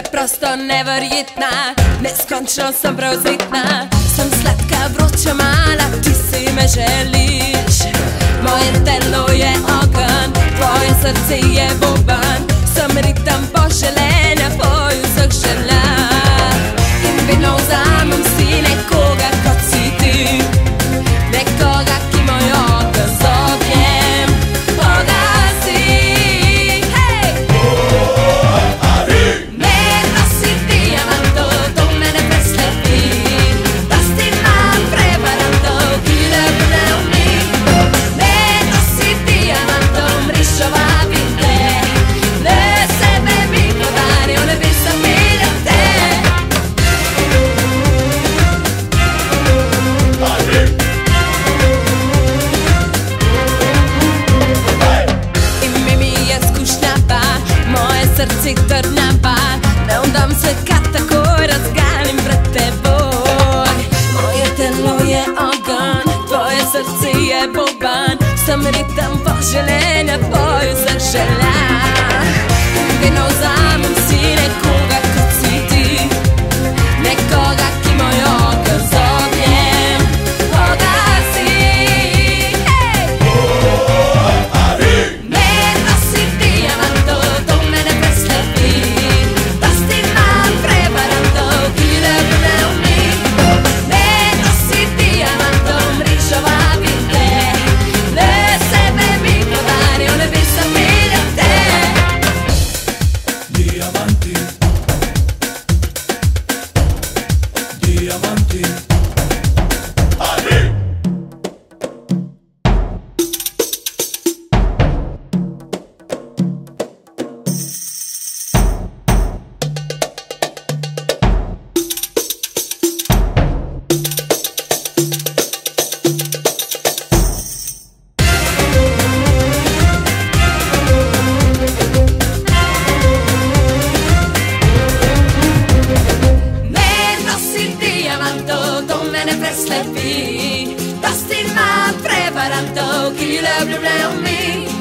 preprosto neverjetna Neskončno sem prevzetna Sem sladka vroča mala, ti si me želiš Moje telo je ogen, tvoje srce je boban серцитор неба Не удам се кат такой разгалим пред тебой Моє тело є огонь, твоє серце є бобан Сам ритм вожелене, бою зажеля Вино diamante. Arriba! do mene preslepi Da stil ma prevaranto Chi li lebli mi